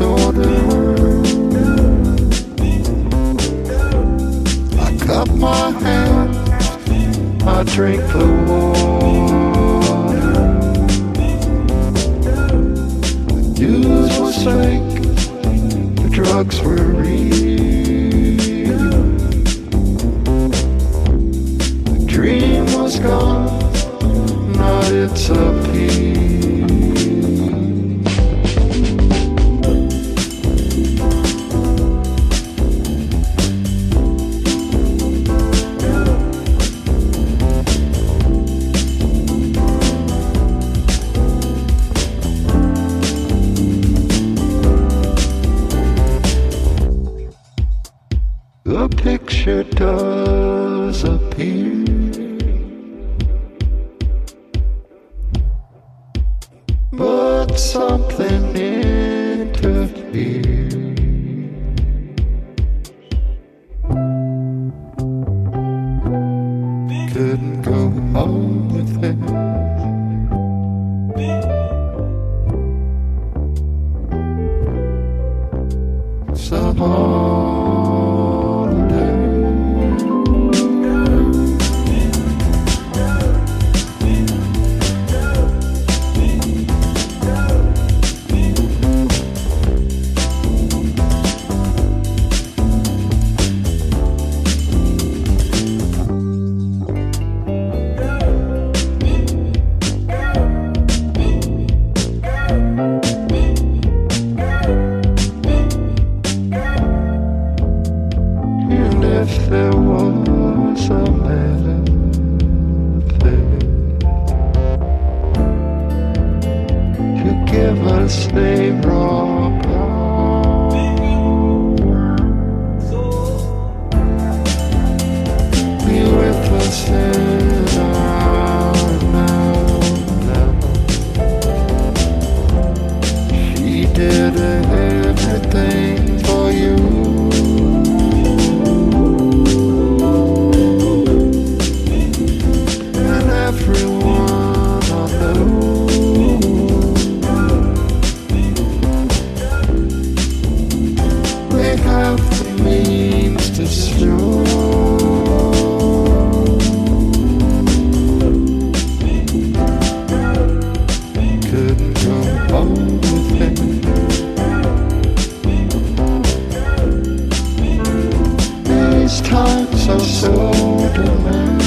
disorder. I cup my hair. I drink the water. The news was fake, the drugs were real. The dream was gone, Not it's a picture does appear. But something interfered. Couldn't go home with if there was a method to give us the raw so.